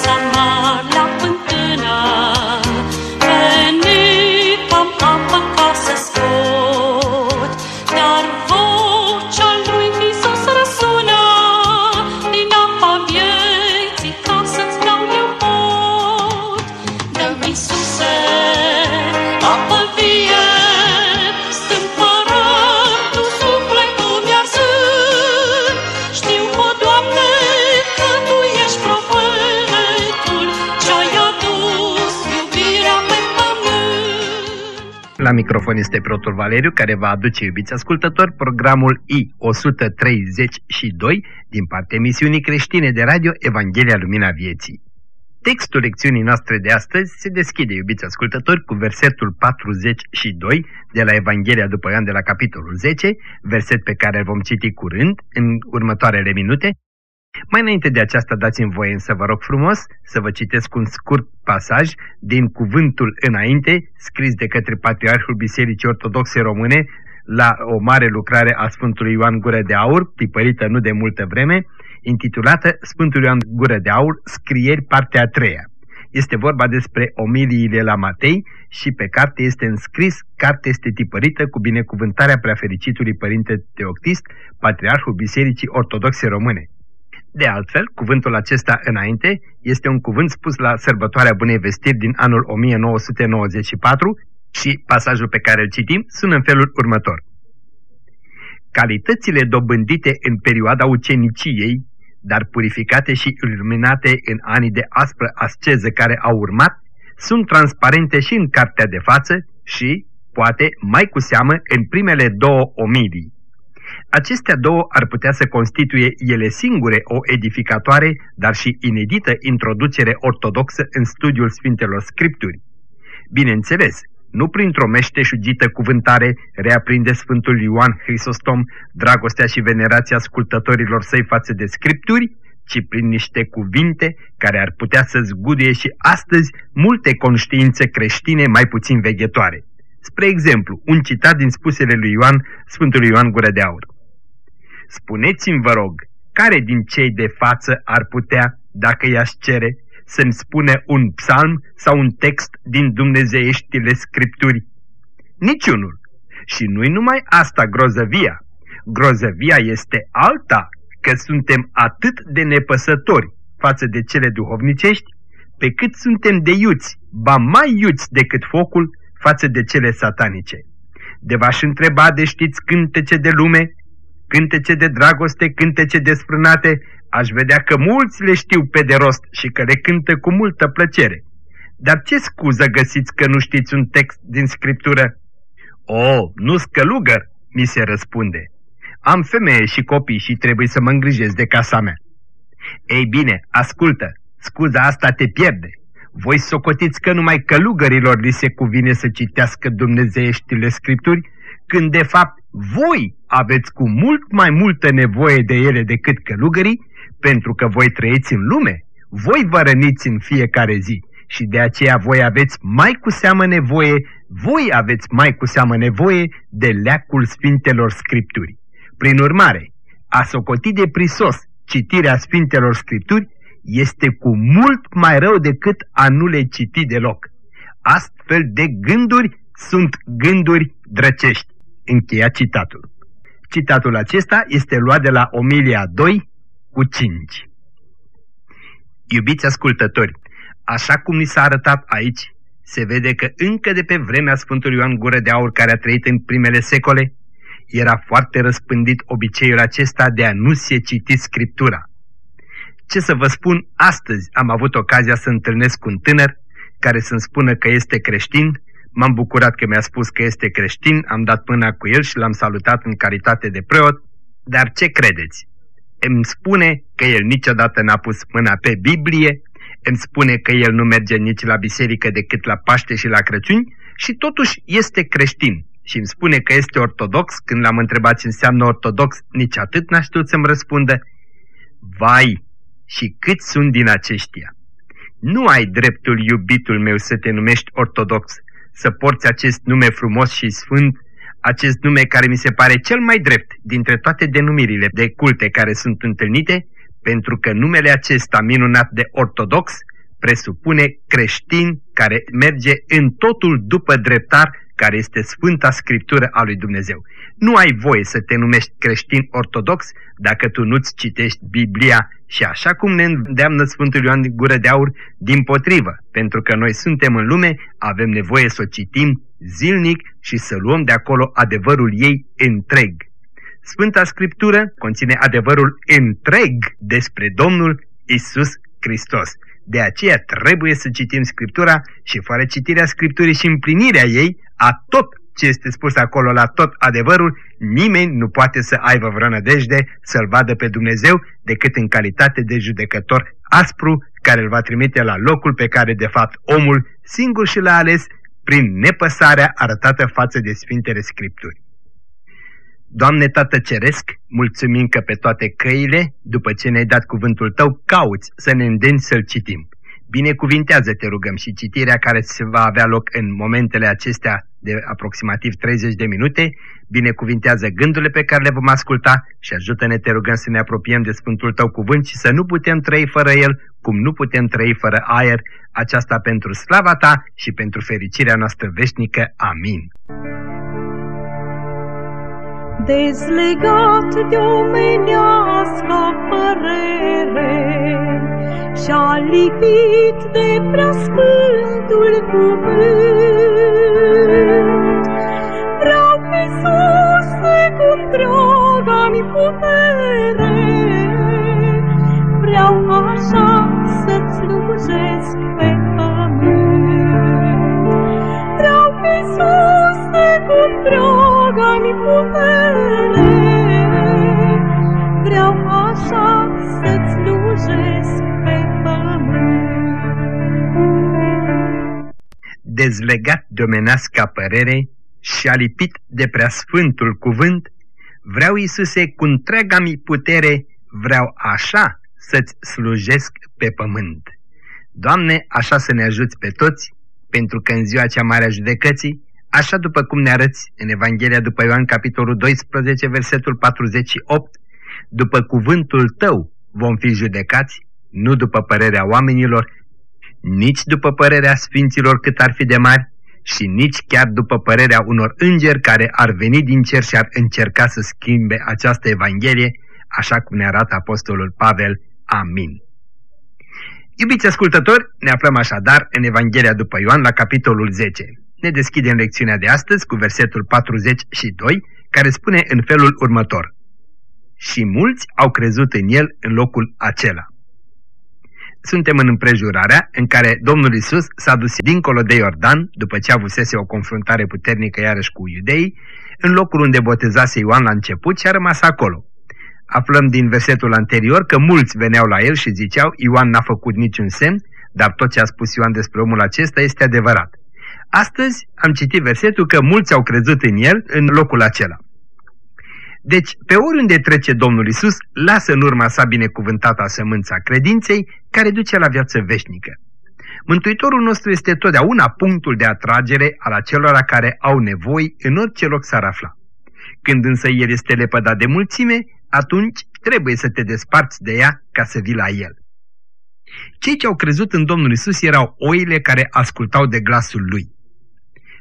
casa microfon este preotul Valeriu, care va aduce, iubiți ascultători, programul I-132 din partea emisiunii creștine de radio Evanghelia Lumina Vieții. Textul lecțiunii noastre de astăzi se deschide, iubiți ascultători, cu versetul 42 de la Evanghelia după Ioan de la capitolul 10, verset pe care îl vom citi curând, în următoarele minute. Mai înainte de aceasta dați-mi voie să vă rog frumos să vă citesc un scurt pasaj din cuvântul înainte, scris de către Patriarhul Bisericii Ortodoxe Române la o mare lucrare a Sfântului Ioan Gură de Aur, tipărită nu de multă vreme, intitulată Sfântul Ioan Gură de Aur, scrieri partea a treia. Este vorba despre omiliile la Matei și pe carte este înscris, carte este tipărită cu binecuvântarea preafericitului Părinte Teoctist, Patriarhul Bisericii Ortodoxe Române. De altfel, cuvântul acesta înainte este un cuvânt spus la sărbătoarea Bunei Vestiri din anul 1994 și pasajul pe care îl citim sună în felul următor. Calitățile dobândite în perioada uceniciei, dar purificate și iluminate în anii de aspră asceză care au urmat, sunt transparente și în cartea de față și, poate, mai cu seamă, în primele două omilii. Acestea două ar putea să constituie ele singure o edificatoare, dar și inedită introducere ortodoxă în studiul Sfintelor Scripturi. Bineînțeles, nu printr-o meșteșugită cuvântare reaprinde Sfântul Ioan Hristostom dragostea și venerația ascultătorilor săi față de Scripturi, ci prin niște cuvinte care ar putea să zguduie și astăzi multe conștiințe creștine mai puțin veghetoare. Spre exemplu, un citat din spusele lui Ioan, Sfântul Ioan Gură de Aur. Spuneți-mi, vă rog, care din cei de față ar putea, dacă i-aș cere, să-mi spune un psalm sau un text din dumnezeieștile scripturi? Niciunul. Și nu-i numai asta grozăvia. Grozăvia este alta, că suntem atât de nepăsători față de cele duhovnicești, pe cât suntem de iuți, ba mai iuți decât focul, față de cele satanice. De v-aș întreba de știți cântece de lume, cântece de dragoste, cântece desfrânate, aș vedea că mulți le știu pe de rost și că le cântă cu multă plăcere. Dar ce scuză găsiți că nu știți un text din Scriptură? O, nu scălugăr, mi se răspunde. Am femeie și copii și trebuie să mă îngrijesc de casa mea. Ei bine, ascultă, scuza asta te pierde. Voi socotiți că numai călugărilor li se cuvine să citească dumnezeieștile scripturi, când de fapt voi aveți cu mult mai multă nevoie de ele decât călugării, pentru că voi trăiți în lume, voi vă răniți în fiecare zi și de aceea voi aveți mai cu seamă nevoie, voi aveți mai cu seamă nevoie de leacul Sfintelor Scripturi. Prin urmare, a socoti de prisos citirea Sfintelor Scripturi este cu mult mai rău decât a nu le citi deloc. Astfel de gânduri sunt gânduri drăcești. Încheia citatul. Citatul acesta este luat de la Omilia 2 cu 5. Iubiți ascultători, așa cum ni s-a arătat aici, se vede că încă de pe vremea Sfântului Ioan Gură de Aur care a trăit în primele secole, era foarte răspândit obiceiul acesta de a nu se citi Scriptura. Ce să vă spun, astăzi am avut ocazia să întâlnesc un tânăr care să-mi spună că este creștin, m-am bucurat că mi-a spus că este creștin, am dat mâna cu el și l-am salutat în caritate de preot, dar ce credeți? Îmi spune că el niciodată n-a pus mâna pe Biblie, îmi spune că el nu merge nici la biserică decât la Paște și la Crăciun și totuși este creștin și îmi spune că este ortodox, când l-am întrebat ce înseamnă ortodox, nici atât n-a știut să-mi răspundă. Vai, și câți sunt din aceștia? Nu ai dreptul, iubitul meu, să te numești ortodox, să porți acest nume frumos și sfânt, acest nume care mi se pare cel mai drept dintre toate denumirile de culte care sunt întâlnite, pentru că numele acesta minunat de ortodox presupune creștin care merge în totul după dreptar, care este Sfânta Scriptură a lui Dumnezeu. Nu ai voie să te numești creștin ortodox dacă tu nu-ți citești Biblia și așa cum ne îndeamnă Sfântul Ioan din Gură de Aur, din potrivă, pentru că noi suntem în lume, avem nevoie să o citim zilnic și să luăm de acolo adevărul ei întreg. Sfânta Scriptură conține adevărul întreg despre Domnul Isus Hristos. De aceea trebuie să citim Scriptura și fără citirea Scripturii și împlinirea ei, a tot ce este spus acolo la tot adevărul, nimeni nu poate să aibă vreo nădejde să-L vadă pe Dumnezeu decât în calitate de judecător aspru care îl va trimite la locul pe care de fapt omul singur și l-a ales prin nepăsarea arătată față de Sfintele Scripturi. Doamne Tată Ceresc, mulțumim că pe toate căile, după ce ne-ai dat cuvântul Tău, cauți să ne îndeni să-L citim. Binecuvintează, te rugăm, și citirea care se va avea loc în momentele acestea de aproximativ 30 de minute, binecuvintează gândurile pe care le vom asculta și ajută-ne, te rugăm, să ne apropiem de Sfântul Tău cuvânt și să nu putem trăi fără El, cum nu putem trăi fără aer, aceasta pentru slava Ta și pentru fericirea noastră veșnică. Amin. Dezlegat de omenească părere Și-a lipit de preasfântul cuvânt. Vreau, Iisuse, cum draga-mi putere Vreau așa să-ți slujesc pe pământ. Vreau, Iisuse, cum draga-mi putere Dezlegat de omenească părere și alipit de preasfântul cuvânt, vreau, Iisuse, cu întreaga mi putere, vreau așa să-ți slujesc pe pământ. Doamne, așa să ne ajuți pe toți, pentru că în ziua cea mare a judecății, așa după cum ne arăți în Evanghelia după Ioan, capitolul 12, versetul 48, după cuvântul Tău vom fi judecați, nu după părerea oamenilor, nici după părerea sfinților cât ar fi de mari, și nici chiar după părerea unor îngeri care ar veni din cer și ar încerca să schimbe această Evanghelie, așa cum ne arată Apostolul Pavel. Amin. Iubiți ascultători, ne aflăm așadar în Evanghelia după Ioan la capitolul 10. Ne deschidem lecțiunea de astăzi cu versetul 42, care spune în felul următor. Și mulți au crezut în el în locul acela suntem în împrejurarea în care Domnul Isus s-a dus dincolo de Iordan, după ce avusese o confruntare puternică iarăși cu iudeii, în locul unde botezase Ioan la început și a rămas acolo. Aflăm din versetul anterior că mulți veneau la el și ziceau, Ioan n-a făcut niciun semn, dar tot ce a spus Ioan despre omul acesta este adevărat. Astăzi am citit versetul că mulți au crezut în el în locul acela. Deci, pe oriunde trece Domnul Isus, lasă în urma sa binecuvântata sămânța credinței, care duce la viață veșnică. Mântuitorul nostru este totdeauna punctul de atragere al acelora care au nevoi în orice loc s-ar afla. Când însă el este lepădat de mulțime, atunci trebuie să te desparți de ea ca să vii la el. Cei ce au crezut în Domnul Isus erau oile care ascultau de glasul lui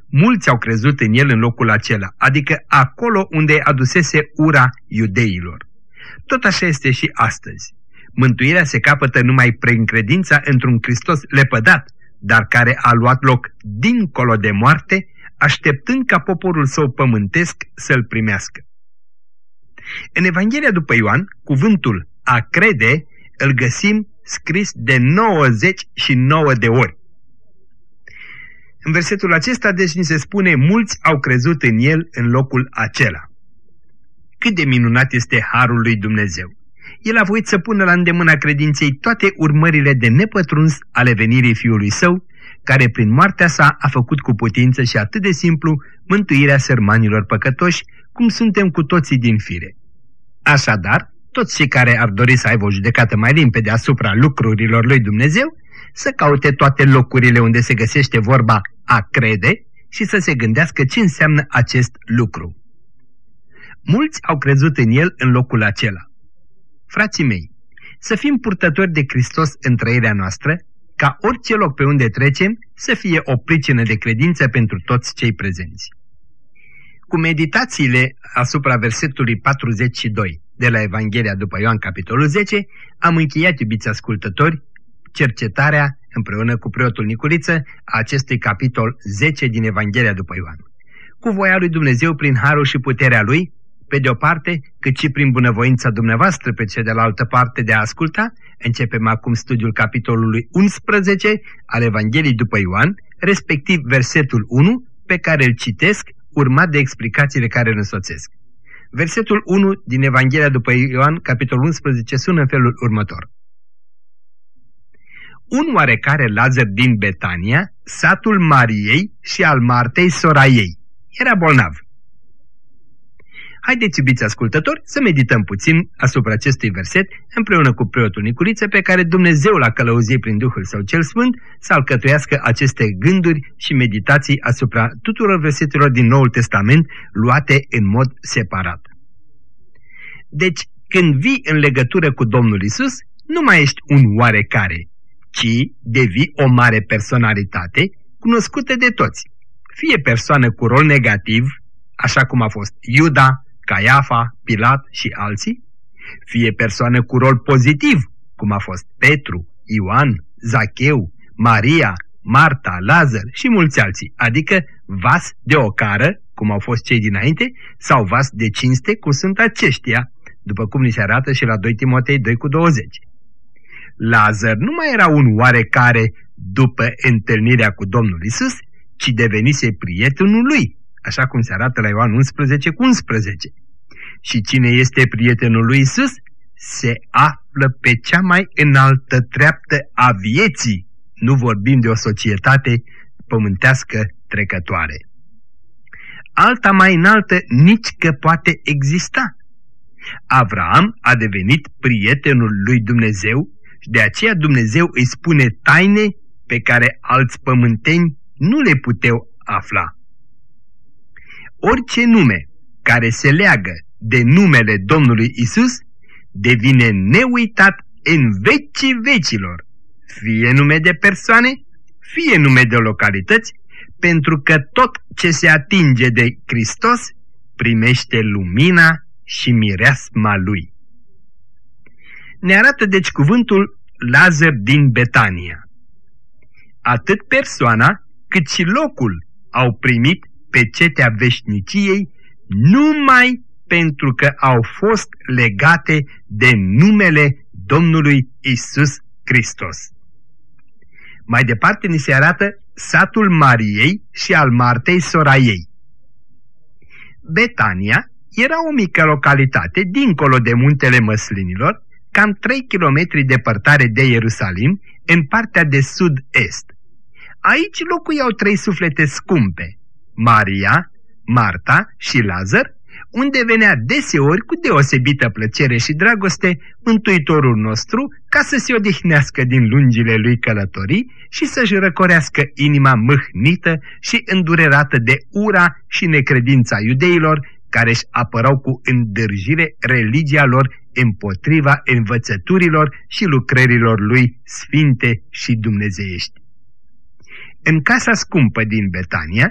mulți au crezut în el în locul acela, adică acolo unde adusese ura iudeilor. Tot așa este și astăzi. Mântuirea se capătă numai prin credința într-un Hristos lepădat, dar care a luat loc dincolo de moarte, așteptând ca poporul său pământesc să-l primească. În Evanghelia după Ioan, cuvântul a crede îl găsim scris de 99 de ori. În versetul acesta, deci, ni se spune, mulți au crezut în el în locul acela. Cât de minunat este Harul lui Dumnezeu! El a voit să pună la îndemâna credinței toate urmările de nepătruns ale venirii Fiului Său, care prin moartea sa a făcut cu putință și atât de simplu mântuirea sărmanilor păcătoși, cum suntem cu toții din fire. Așadar, toți cei care ar dori să aibă o judecată mai limpede asupra lucrurilor lui Dumnezeu, să caute toate locurile unde se găsește vorba a crede și să se gândească ce înseamnă acest lucru. Mulți au crezut în el în locul acela. Frații mei, să fim purtători de Hristos în trăirea noastră, ca orice loc pe unde trecem să fie o pricină de credință pentru toți cei prezenți. Cu meditațiile asupra versetului 42 de la Evanghelia după Ioan capitolul 10, am încheiat, iubiți ascultători, cercetarea împreună cu preotul Nicoliță a acestui capitol 10 din Evanghelia după Ioan. Cu voia lui Dumnezeu, prin harul și puterea lui, pe de o parte, cât și prin bunăvoința dumneavoastră pe cea de la altă parte de a asculta, începem acum studiul capitolului 11 al Evangheliei după Ioan, respectiv versetul 1, pe care îl citesc, urmat de explicațiile care îl însoțesc. Versetul 1 din Evanghelia după Ioan, capitolul 11, sună în felul următor. Un oarecare Lazar din Betania, satul Mariei și al Martei sora ei, era bolnav. Haideți, iubiți ascultători, să medităm puțin asupra acestui verset împreună cu preotul Nicuriță pe care Dumnezeu l-a călăuzit prin Duhul Său cel Sfânt să alcătuiască aceste gânduri și meditații asupra tuturor versetelor din Noul Testament luate în mod separat. Deci, când vii în legătură cu Domnul Isus, nu mai ești un oarecare, ci devii o mare personalitate cunoscută de toți. Fie persoană cu rol negativ, așa cum a fost Iuda, Caiafa, Pilat și alții, fie persoană cu rol pozitiv, cum a fost Petru, Ioan, Zacheu, Maria, Marta, Lazar și mulți alții, adică vas de ocară, cum au fost cei dinainte, sau vas de cinste, cum sunt aceștia, după cum ni se arată și la 2 Timotei 2 cu 20. Lazar nu mai era un oarecare după întâlnirea cu Domnul Isus, ci devenise prietenul lui, așa cum se arată la Ioan 11 cu 11. Și cine este prietenul lui Isus se află pe cea mai înaltă treaptă a vieții. Nu vorbim de o societate pământească trecătoare. Alta mai înaltă nici că poate exista. Avram a devenit prietenul lui Dumnezeu și de aceea Dumnezeu îi spune taine pe care alți pământeni nu le puteau afla. Orice nume care se leagă de numele Domnului Isus devine neuitat în vecii vecilor, fie nume de persoane, fie nume de localități, pentru că tot ce se atinge de Hristos primește lumina și mireasma Lui. Ne arată deci cuvântul Lazar din Betania. Atât persoana cât și locul au primit pe cetea veșniciei numai pentru că au fost legate de numele Domnului Isus Hristos. Mai departe ni se arată satul Mariei și al Martei sora ei. Betania era o mică localitate dincolo de muntele Măslinilor, cam 3 km depărtare de Ierusalim, în partea de sud-est. Aici locuiau trei suflete scumpe, Maria, Marta și Lazar, unde venea deseori cu deosebită plăcere și dragoste Mântuitorul nostru ca să se odihnească din lungile lui călătorii și să-și răcorească inima mâhnită și îndurerată de ura și necredința iudeilor care își apărau cu îndârjire religia lor împotriva învățăturilor și lucrărilor lui sfinte și dumnezeiești. În casa scumpă din Betania,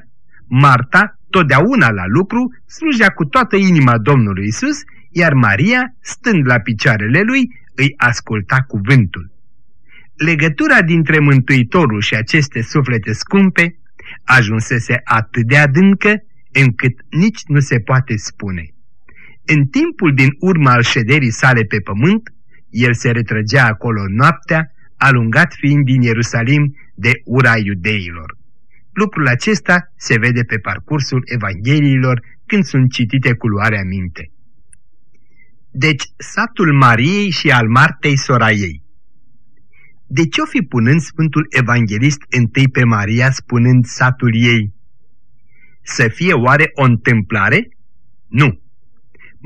Marta, totdeauna la lucru, slujea cu toată inima Domnului Isus, iar Maria, stând la picioarele lui, îi asculta cuvântul. Legătura dintre Mântuitorul și aceste suflete scumpe ajunsese atât de adâncă încât nici nu se poate spune. În timpul din urma al șederii sale pe pământ, el se retrăgea acolo noaptea, alungat fiind din Ierusalim de ura iudeilor. Lucrul acesta se vede pe parcursul Evangheliilor când sunt citite cu luarea minte. Deci, satul Mariei și al Martei sora ei. De ce o fi punând Sfântul Evanghelist întâi pe Maria spunând satul ei? Să fie oare o întâmplare? Nu.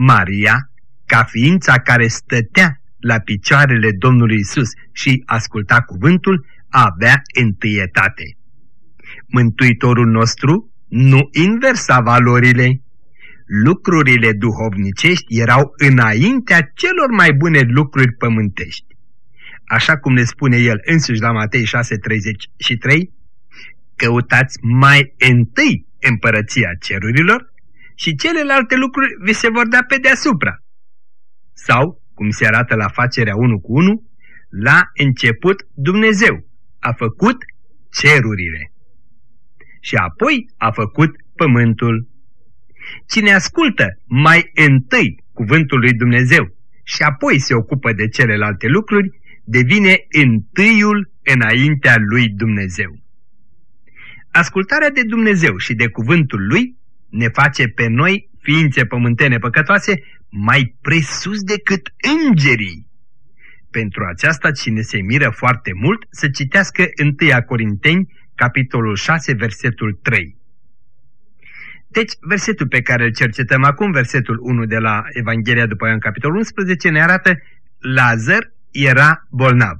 Maria, ca ființa care stătea la picioarele Domnului Isus și asculta cuvântul, avea întâietate. Mântuitorul nostru nu inversa valorile. Lucrurile duhovnicești erau înaintea celor mai bune lucruri pământești. așa cum ne spune el însuși la Matei 6:33, căutați mai întâi împărăția cerurilor și celelalte lucruri vi se vor da pe deasupra. Sau, cum se arată la facerea 1 cu 1, la început Dumnezeu a făcut cerurile și apoi a făcut pământul. Cine ascultă mai întâi cuvântul lui Dumnezeu și apoi se ocupă de celelalte lucruri, devine întâiul înaintea lui Dumnezeu. Ascultarea de Dumnezeu și de cuvântul lui ne face pe noi, ființe pământene păcătoase, mai presus decât îngerii. Pentru aceasta, cine se miră foarte mult, să citească 1 Corinteni, capitolul 6, versetul 3. Deci, versetul pe care îl cercetăm acum, versetul 1 de la Evanghelia după Ioan, capitolul 11, ne arată Lazar era bolnav.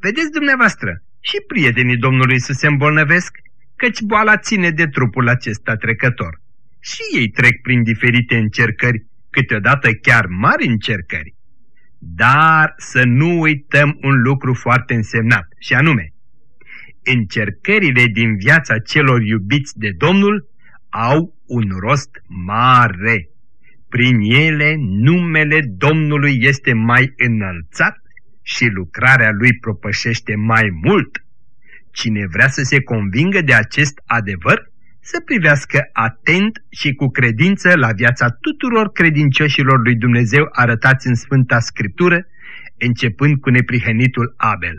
Vedeți dumneavoastră, și prietenii Domnului să se îmbolnăvesc, căci boala ține de trupul acesta trecător. Și ei trec prin diferite încercări, câteodată chiar mari încercări. Dar să nu uităm un lucru foarte însemnat, și anume, încercările din viața celor iubiți de Domnul au un rost mare. Prin ele numele Domnului este mai înălțat și lucrarea lui propășește mai mult. Cine vrea să se convingă de acest adevăr, să privească atent și cu credință la viața tuturor credincioșilor lui Dumnezeu arătați în Sfânta Scriptură, începând cu neprihănitul Abel.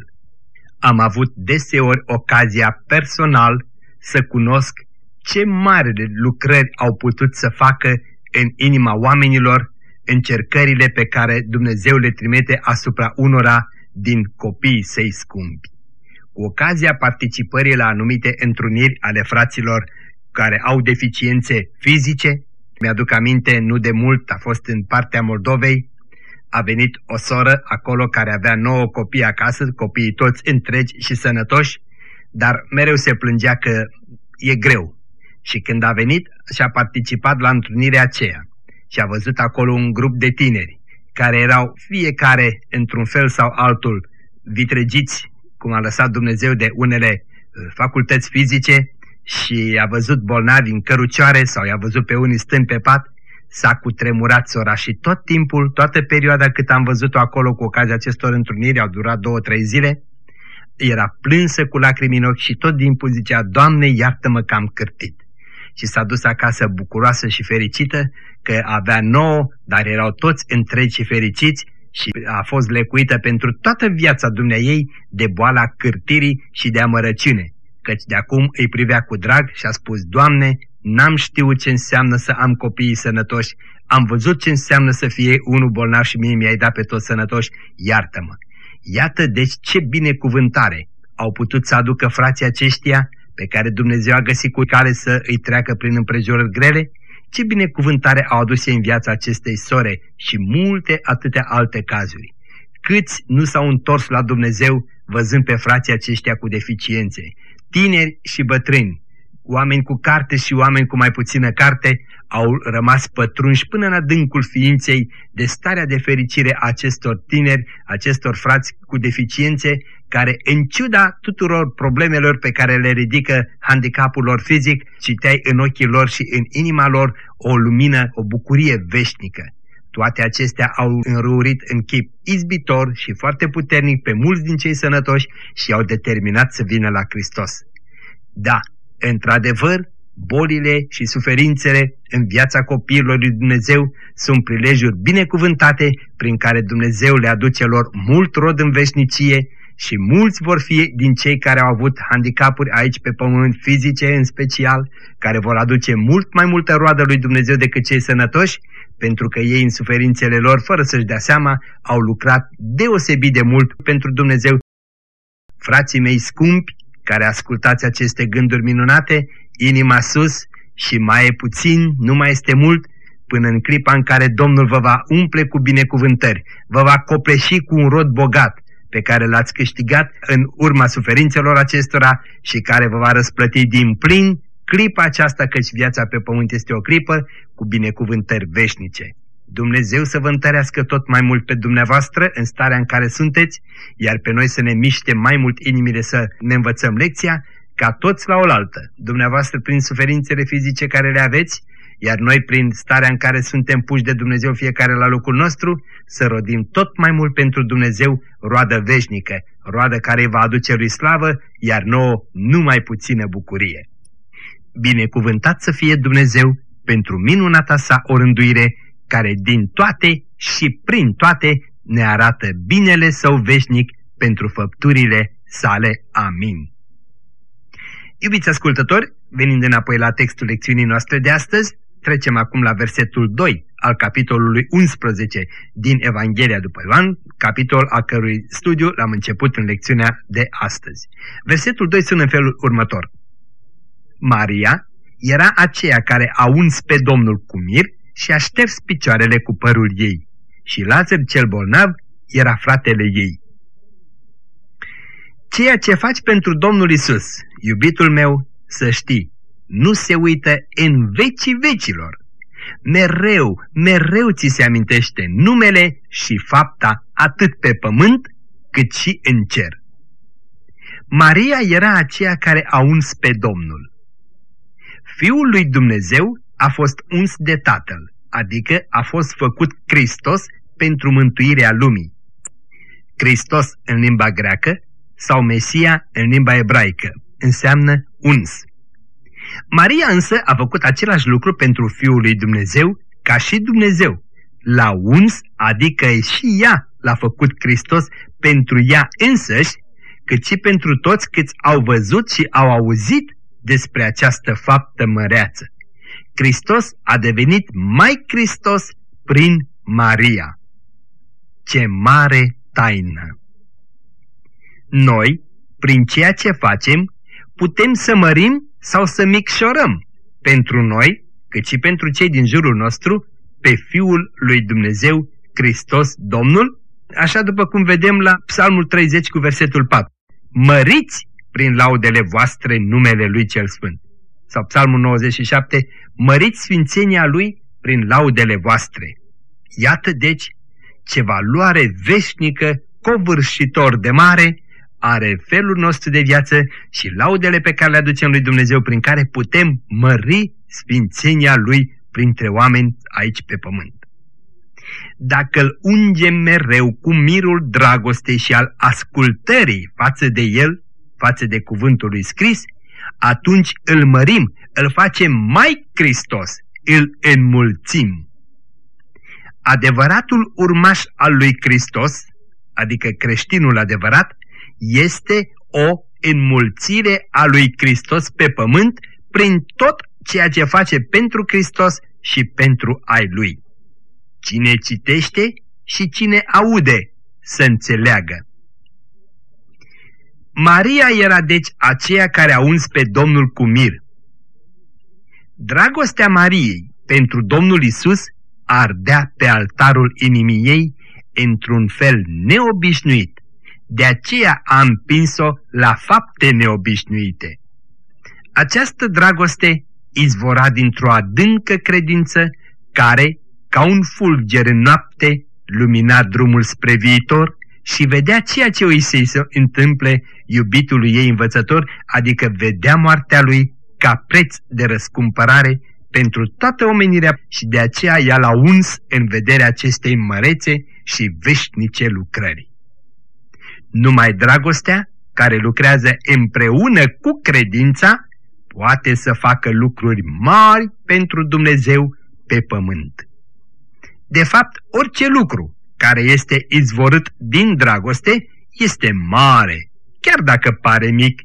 Am avut deseori ocazia personal să cunosc ce mari lucrări au putut să facă în inima oamenilor încercările pe care Dumnezeu le trimite asupra unora din copiii săi scumpi. Cu ocazia participării la anumite întruniri ale fraților care au deficiențe fizice, mi-aduc aminte, nu de mult, a fost în partea Moldovei, a venit o soră acolo care avea nouă copii acasă, copiii toți întregi și sănătoși, dar mereu se plângea că e greu. Și când a venit și-a participat la întrunirea aceea și a văzut acolo un grup de tineri care erau fiecare într-un fel sau altul vitregiți, cum a lăsat Dumnezeu de unele uh, facultăți fizice și a văzut bolnavi în cărucioare sau i-a văzut pe unii stând pe pat, s-a cutremurat sora și tot timpul, toată perioada cât am văzut-o acolo cu ocazia acestor întruniri, au durat două-trei zile, era plânsă cu lacrimi în ochi și tot timpul zicea, Doamne, iartă-mă că am cârtit. Și s-a dus acasă bucuroasă și fericită că avea nouă, dar erau toți întregi și fericiți și a fost lecuită pentru toată viața dumneai de boala cârtirii și de amărăciune, căci de acum îi privea cu drag și a spus, Doamne, n-am știut ce înseamnă să am copiii sănătoși, am văzut ce înseamnă să fie unul bolnav și mie mi-ai dat pe toți sănătoși, iartă-mă. Iată deci ce binecuvântare au putut să aducă frații aceștia pe care Dumnezeu a găsit cu cale să îi treacă prin împrejurări grele, ce binecuvântare au adus în viața acestei sore și multe atâtea alte cazuri. Câți nu s-au întors la Dumnezeu văzând pe frații aceștia cu deficiențe, tineri și bătrâni, oameni cu carte și oameni cu mai puțină carte au rămas pătrunși până în adâncul ființei de starea de fericire a acestor tineri, acestor frați cu deficiențe, care în ciuda tuturor problemelor pe care le ridică handicapul lor fizic, citeai în ochii lor și în inima lor o lumină, o bucurie veșnică. Toate acestea au înrăurit în chip izbitor și foarte puternic pe mulți din cei sănătoși și au determinat să vină la Hristos. Da, Într-adevăr, bolile și suferințele în viața copiilor lui Dumnezeu sunt prilejuri binecuvântate prin care Dumnezeu le aduce lor mult rod în veșnicie și mulți vor fi din cei care au avut handicapuri aici pe pământ, fizice în special, care vor aduce mult mai multă roadă lui Dumnezeu decât cei sănătoși, pentru că ei în suferințele lor, fără să-și dea seama, au lucrat deosebit de mult pentru Dumnezeu. Frații mei scumpi, care ascultați aceste gânduri minunate, inima sus și mai e puțin, nu mai este mult, până în clipa în care Domnul vă va umple cu binecuvântări, vă va copleși cu un rod bogat pe care l-ați câștigat în urma suferințelor acestora și care vă va răsplăti din plin clipa aceasta, căci viața pe pământ este o clipă cu binecuvântări veșnice. Dumnezeu să vă întărească tot mai mult pe dumneavoastră în starea în care sunteți, iar pe noi să ne miște mai mult inimile să ne învățăm lecția, ca toți la oaltă, dumneavoastră prin suferințele fizice care le aveți, iar noi prin starea în care suntem puși de Dumnezeu fiecare la locul nostru, să rodim tot mai mult pentru Dumnezeu roadă veșnică, roadă care va aduce lui slavă, iar nouă numai puțină bucurie. Binecuvântat să fie Dumnezeu pentru minunata sa orânduire, care din toate și prin toate ne arată binele său veșnic pentru făpturile sale. Amin. Iubiți ascultători, venind înapoi la textul lecțiunii noastre de astăzi, trecem acum la versetul 2 al capitolului 11 din Evanghelia după Ioan, capitol a cărui studiu l-am început în lecțiunea de astăzi. Versetul 2 sună în felul următor. Maria era aceea care a uns pe Domnul cu mir și a șters picioarele cu părul ei și Lazar cel bolnav era fratele ei. Ceea ce faci pentru Domnul Isus, iubitul meu, să știi, nu se uită în vecii vecilor. Mereu, mereu ți se amintește numele și fapta atât pe pământ cât și în cer. Maria era aceea care a uns pe Domnul. Fiul lui Dumnezeu a fost uns de Tatăl, adică a fost făcut Hristos pentru mântuirea lumii. Hristos în limba greacă sau Mesia în limba ebraică înseamnă uns. Maria însă a făcut același lucru pentru Fiul lui Dumnezeu ca și Dumnezeu. L-a uns, adică și ea l-a făcut Hristos pentru ea însăși, cât și pentru toți câți au văzut și au auzit despre această faptă măreață. Hristos a devenit mai Hristos prin Maria. Ce mare taină! Noi, prin ceea ce facem, putem să mărim sau să micșorăm pentru noi, cât și pentru cei din jurul nostru, pe Fiul lui Dumnezeu, Hristos Domnul, așa după cum vedem la Psalmul 30 cu versetul 4. Măriți prin laudele voastre numele Lui cel Sfânt. Sau Psalmul 97, măriți sfințenia Lui prin laudele voastre. Iată deci ce valoare veșnică, covârșitor de mare, are felul nostru de viață și laudele pe care le aducem lui Dumnezeu prin care putem mări sfințenia Lui printre oameni aici pe pământ. Dacă îl ungem mereu cu mirul dragostei și al ascultării față de El, față de cuvântul lui scris, atunci îl mărim, îl facem mai Hristos, îl înmulțim. Adevăratul urmaș al lui Hristos, adică creștinul adevărat, este o înmulțire a lui Hristos pe pământ prin tot ceea ce face pentru Hristos și pentru ai lui. Cine citește și cine aude să înțeleagă. Maria era deci aceea care a uns pe Domnul cu mir. Dragostea Mariei pentru Domnul Isus ardea pe altarul inimii ei într-un fel neobișnuit de aceea a împins-o la fapte neobișnuite. Această dragoste izvora dintr-o adâncă credință care, ca un fulger în noapte, lumina drumul spre viitor și vedea ceea ce îi se întâmple iubitului ei învățător, adică vedea moartea lui ca preț de răscumpărare pentru toată omenirea și de aceea ea l-a uns în vederea acestei mărețe și veșnice lucrări. Numai dragostea, care lucrează împreună cu credința, poate să facă lucruri mari pentru Dumnezeu pe pământ. De fapt, orice lucru care este izvorât din dragoste este mare, chiar dacă pare mic.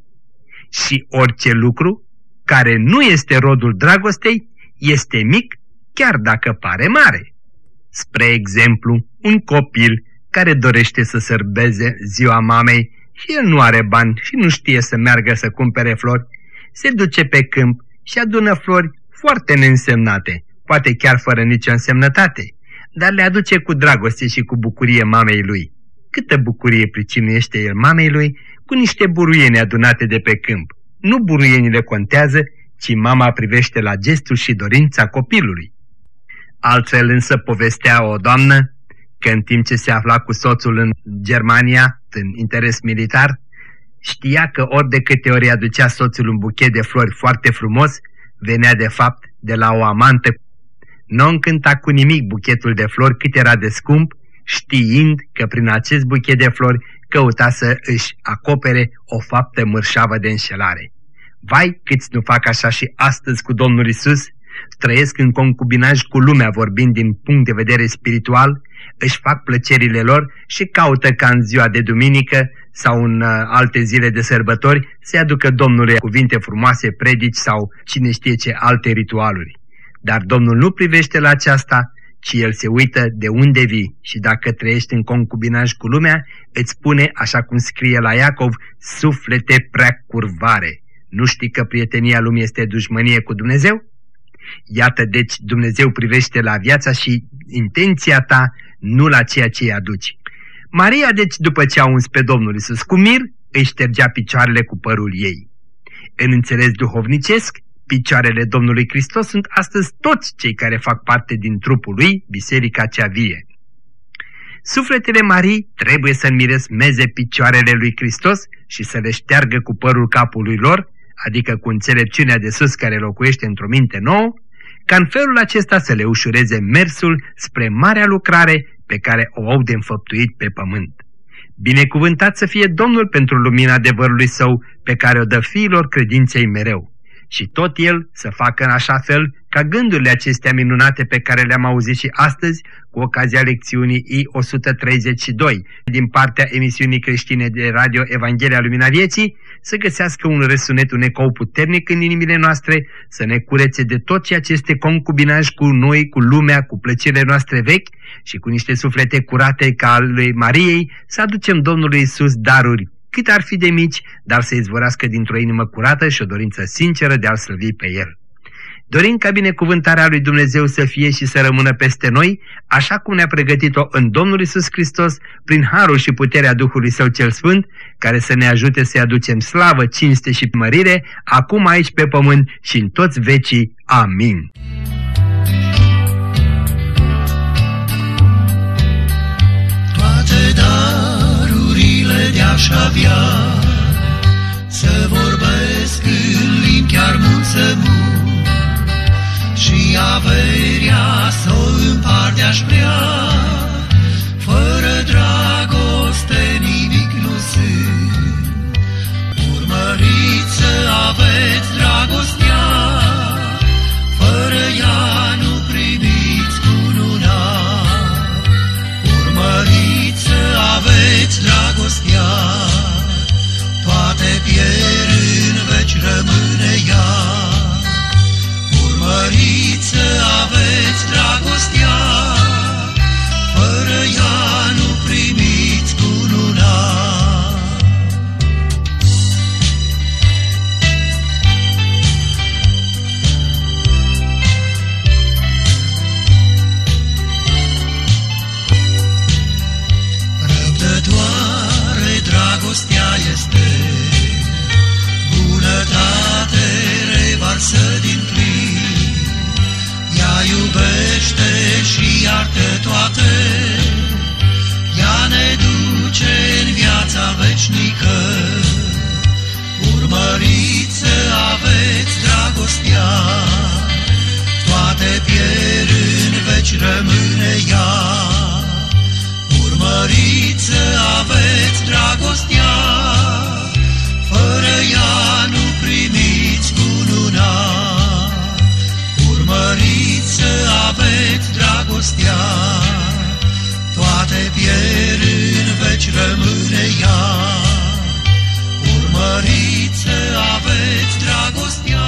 Și orice lucru care nu este rodul dragostei este mic, chiar dacă pare mare. Spre exemplu, un copil care dorește să sărbeze ziua mamei și el nu are bani și nu știe să meargă să cumpere flori, se duce pe câmp și adună flori foarte neînsemnate, poate chiar fără nicio însemnătate, dar le aduce cu dragoste și cu bucurie mamei lui. Câtă bucurie pricinuiește el mamei lui cu niște buruieni adunate de pe câmp. Nu buruienile contează, ci mama privește la gestul și dorința copilului. Altfel însă povestea o doamnă că în timp ce se afla cu soțul în Germania, în interes militar, știa că ori de câte ori aducea soțul un buchet de flori foarte frumos, venea de fapt de la o amantă. Nu încânta cu nimic buchetul de flori cât era de scump, știind că prin acest buchet de flori căuta să își acopere o faptă mărșavă de înșelare. Vai câți nu fac așa și astăzi cu Domnul Isus, trăiesc în concubinaj cu lumea vorbind din punct de vedere spiritual, își fac plăcerile lor și caută ca în ziua de duminică sau în uh, alte zile de sărbători să aducă Domnului cuvinte frumoase, predici sau cine știe ce alte ritualuri. Dar Domnul nu privește la aceasta, ci El se uită de unde vii și dacă trăiești în concubinaj cu lumea, îți spune, așa cum scrie la Iacov, suflete prea curvare. Nu știi că prietenia lumii este dușmănie cu Dumnezeu? Iată deci Dumnezeu privește la viața și intenția ta, nu la ceea ce îi aduci. Maria deci după ce a uns pe Domnul Iisus cu mir, îi ștergea picioarele cu părul ei. În înțeles duhovnicesc, picioarele Domnului Hristos sunt astăzi toți cei care fac parte din trupul lui, biserica cea vie. Sufletele Marii trebuie să înmiresmeze picioarele lui Hristos și să le șteargă cu părul capului lor, adică cu înțelepciunea de sus care locuiește într-o minte nouă, ca în felul acesta să le ușureze mersul spre marea lucrare pe care o au de înfăptuit pe pământ. Binecuvântat să fie Domnul pentru lumina adevărului său pe care o dă fiilor credinței mereu și tot el să facă în așa fel ca gândurile acestea minunate pe care le-am auzit și astăzi cu ocazia lecțiunii I-132 din partea emisiunii creștine de radio Evanghelia Lumina Vieții să găsească un răsunet, un ecou puternic în inimile noastre, să ne curețe de tot ceea ce este concubinaj cu noi, cu lumea, cu plăcerile noastre vechi și cu niște suflete curate ca al lui Mariei să aducem Domnului Isus daruri cât ar fi de mici, dar să izvorască dintr-o inimă curată și o dorință sinceră de a-L slăvi pe El. Dorim ca binecuvântarea lui Dumnezeu să fie și să rămână peste noi, așa cum ne-a pregătit-o în Domnul Isus Hristos, prin harul și puterea Duhului Său cel Sfânt, care să ne ajute să-i aducem slavă, cinste și mărire, acum aici pe pământ și în toți vecii. Amin. Aș avea Să vorbesc în limbi chiar mult să mult Și averia să o împart aș vrea veșnică. Urmăriți să aveți dragostea, toate pierd în veci rămâne ea. Urmăriți să aveți dragostea, fără ea nu primiți cununa. Urmăriți să aveți dragostea, toate veci rămâne ea. Urmăriți aveți dragostea,